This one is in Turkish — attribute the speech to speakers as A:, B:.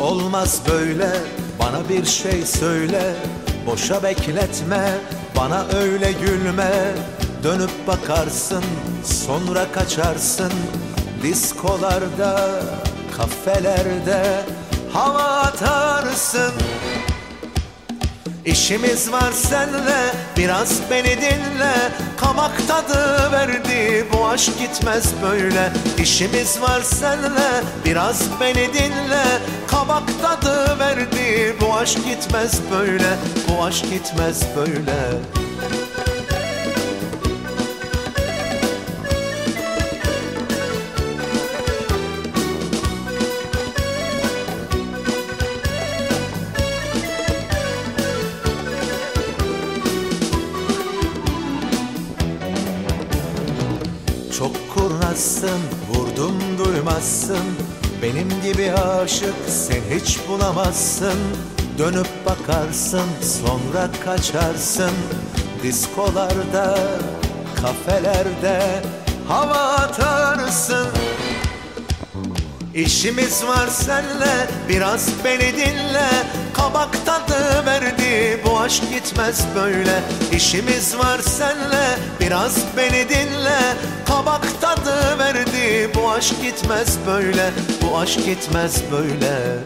A: Olmaz böyle bana bir şey söyle. Boşa bekletme bana öyle gülme. Dönüp bakarsın sonra kaçarsın. Diskolarda, kafelerde hava atarsın. İşimiz var senle biraz beni dinle. Kabak tadı verdi bu aşk gitmez böyle. İşimiz var senle biraz beni dinle. Kabak tadı verdi bu aşk gitmez böyle. Bu aşk gitmez böyle Çok kurnazsın, vurdum duymazsın. Benim gibi aşık sen hiç bulamazsın. Dönüp bakarsın, sonra kaçarsın. Diskolarda, kafelerde hava atarsın. İşimiz var senle biraz beni dinle. Kabak tadı verdi bu aşk gitmez böyle. İşimiz var senle biraz beni dinle bu aşk gitmez böyle Bu aşk gitmez böyle